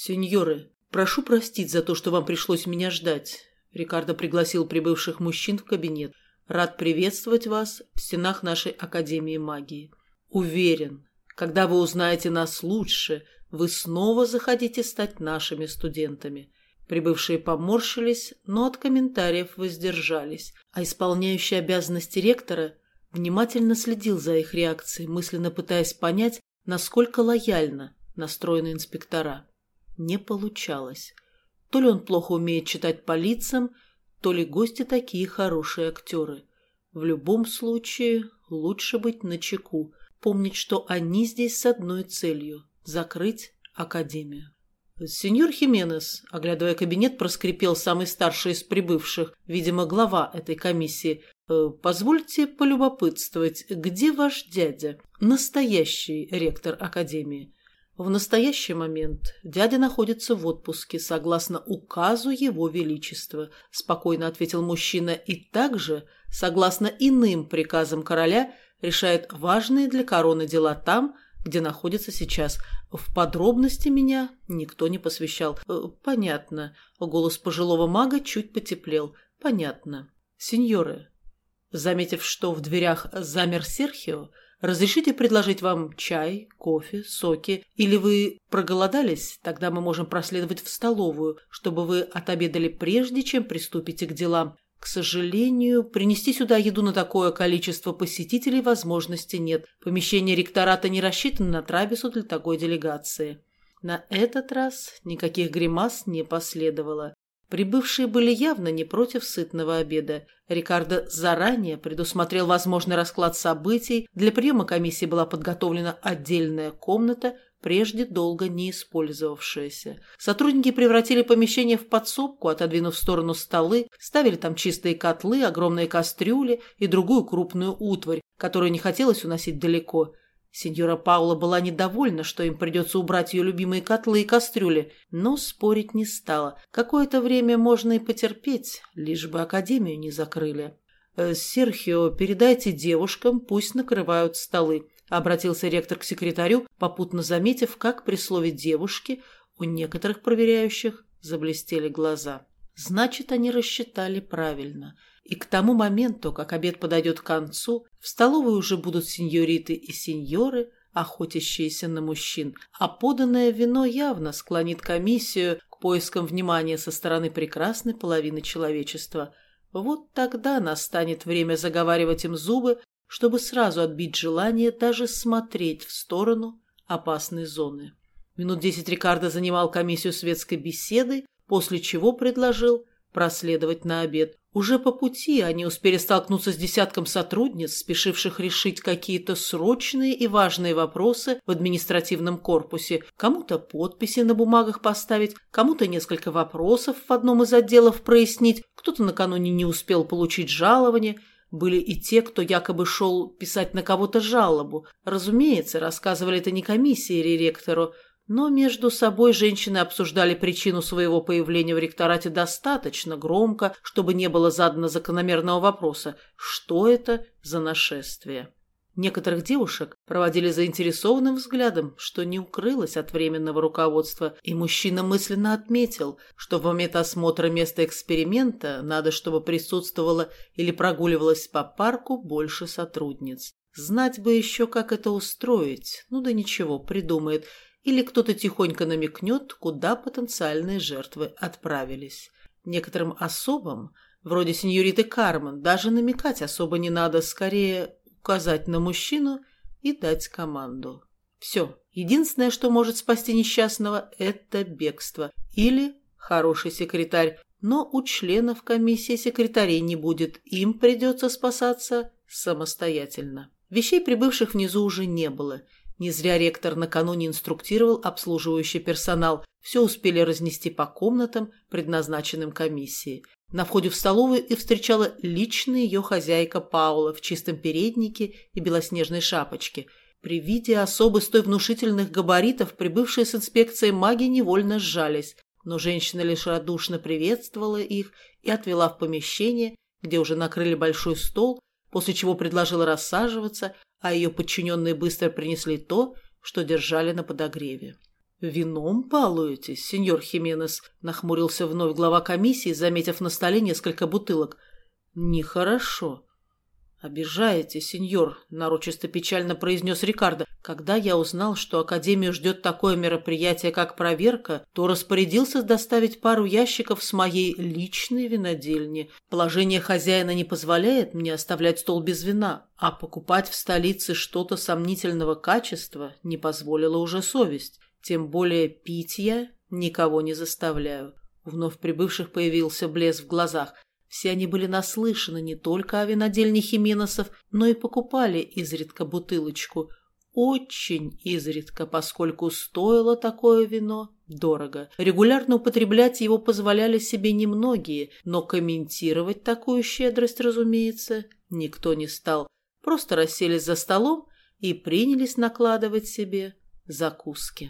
«Сеньоры, прошу простить за то, что вам пришлось меня ждать». Рикардо пригласил прибывших мужчин в кабинет. «Рад приветствовать вас в стенах нашей Академии магии. Уверен, когда вы узнаете нас лучше, вы снова захотите стать нашими студентами». Прибывшие поморщились, но от комментариев воздержались, а исполняющий обязанности ректора внимательно следил за их реакцией, мысленно пытаясь понять, насколько лояльно настроены инспектора. Не получалось. То ли он плохо умеет читать по лицам, то ли гости такие хорошие актеры. В любом случае, лучше быть начеку, помнить, что они здесь с одной целью – закрыть Академию. «Сеньор Хименес», оглядывая кабинет, проскрипел самый старший из прибывших, видимо, глава этой комиссии. «Э, «Позвольте полюбопытствовать, где ваш дядя, настоящий ректор Академии?» В настоящий момент дядя находится в отпуске согласно указу его величества, спокойно ответил мужчина, и также, согласно иным приказам короля, решает важные для короны дела там, где находится сейчас. В подробности меня никто не посвящал. Э, понятно. Голос пожилого мага чуть потеплел. Понятно. Сеньоры, заметив, что в дверях замер Серхио, Разрешите предложить вам чай, кофе, соки? Или вы проголодались? Тогда мы можем проследовать в столовую, чтобы вы отобедали прежде, чем приступите к делам. К сожалению, принести сюда еду на такое количество посетителей возможности нет. Помещение ректората не рассчитано на трапезу для такой делегации. На этот раз никаких гримас не последовало. Прибывшие были явно не против сытного обеда. Рикардо заранее предусмотрел возможный расклад событий. Для приема комиссии была подготовлена отдельная комната, прежде долго не использовавшаяся. Сотрудники превратили помещение в подсобку, отодвинув в сторону столы, ставили там чистые котлы, огромные кастрюли и другую крупную утварь, которую не хотелось уносить далеко – Сеньора Паула была недовольна, что им придется убрать ее любимые котлы и кастрюли, но спорить не стала. Какое-то время можно и потерпеть, лишь бы академию не закрыли. «Э, «Серхио, передайте девушкам, пусть накрывают столы», — обратился ректор к секретарю, попутно заметив, как при слове «девушки» у некоторых проверяющих заблестели глаза. Значит, они рассчитали правильно — и к тому моменту, как обед подойдет к концу, в столовой уже будут сеньориты и сеньоры, охотящиеся на мужчин, а поданное вино явно склонит комиссию к поискам внимания со стороны прекрасной половины человечества. Вот тогда настанет время заговаривать им зубы, чтобы сразу отбить желание даже смотреть в сторону опасной зоны. Минут десять Рикардо занимал комиссию светской беседой, после чего предложил проследовать на обед. Уже по пути они успели столкнуться с десятком сотрудниц, спешивших решить какие-то срочные и важные вопросы в административном корпусе. Кому-то подписи на бумагах поставить, кому-то несколько вопросов в одном из отделов прояснить, кто-то накануне не успел получить жалование. Были и те, кто якобы шел писать на кого-то жалобу. Разумеется, рассказывали это не комиссии ректору, но между собой женщины обсуждали причину своего появления в ректорате достаточно громко, чтобы не было задано закономерного вопроса «что это за нашествие?». Некоторых девушек проводили заинтересованным взглядом, что не укрылось от временного руководства, и мужчина мысленно отметил, что в момент осмотра места эксперимента надо, чтобы присутствовало или прогуливалось по парку больше сотрудниц. Знать бы еще, как это устроить. Ну да ничего, придумает – или кто-то тихонько намекнет, куда потенциальные жертвы отправились. Некоторым особам, вроде сеньориты Кармен, даже намекать особо не надо, скорее указать на мужчину и дать команду. Все, единственное, что может спасти несчастного, это бегство. Или хороший секретарь, но у членов комиссии секретарей не будет, им придется спасаться самостоятельно. Вещей прибывших внизу уже не было – не зря ректор накануне инструктировал обслуживающий персонал. Все успели разнести по комнатам, предназначенным комиссии. На входе в столовую и встречала личная ее хозяйка Паула в чистом переднике и белоснежной шапочке. При виде особы столь внушительных габаритов, прибывшие с инспекцией маги невольно сжались, но женщина лишь радушно приветствовала их и отвела в помещение, где уже накрыли большой стол, после чего предложила рассаживаться, а ее подчиненные быстро принесли то, что держали на подогреве. «Вином балуетесь, сеньор Хименес?» – нахмурился вновь глава комиссии, заметив на столе несколько бутылок. «Нехорошо». «Обижаете, сеньор», – нарочисто печально произнес Рикардо. «Когда я узнал, что Академию ждет такое мероприятие, как проверка, то распорядился доставить пару ящиков с моей личной винодельни. Положение хозяина не позволяет мне оставлять стол без вина, а покупать в столице что-то сомнительного качества не позволила уже совесть. Тем более пить я никого не заставляю». У вновь прибывших появился блеск в глазах – все они были наслышаны не только о винодельне Хименосов, но и покупали изредка бутылочку. Очень изредка, поскольку стоило такое вино дорого. Регулярно употреблять его позволяли себе немногие, но комментировать такую щедрость, разумеется, никто не стал. Просто расселись за столом и принялись накладывать себе закуски.